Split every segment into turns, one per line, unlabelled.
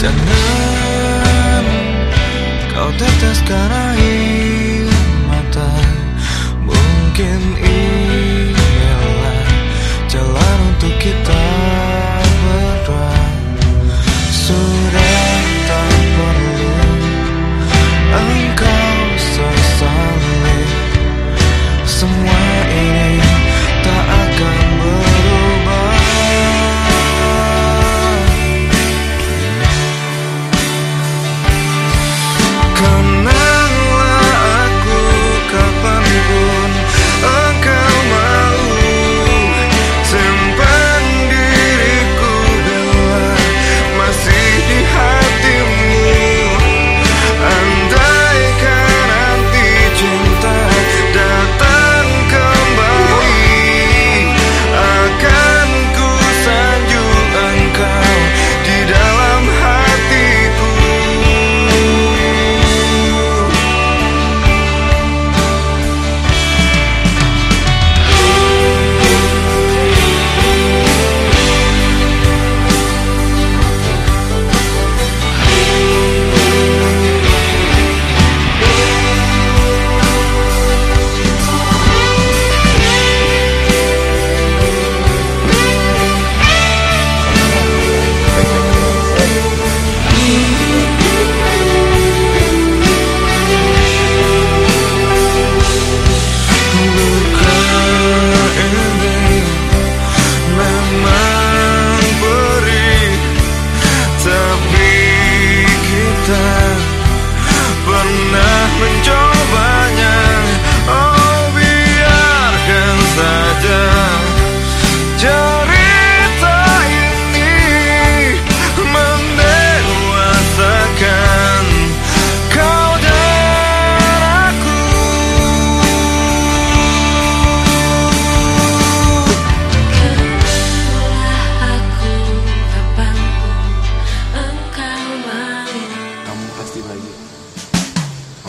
Dan kau teteskan open door.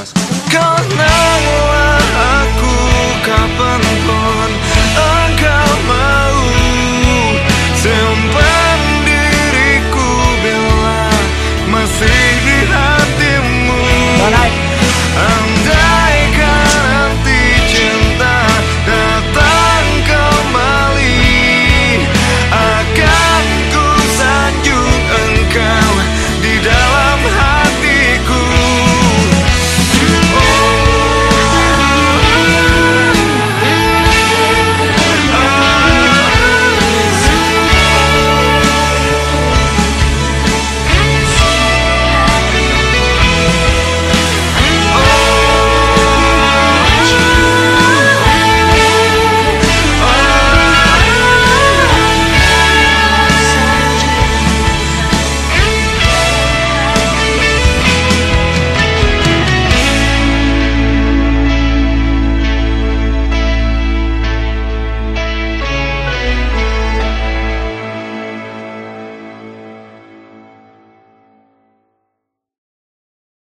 Come on.